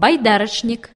байдарочник.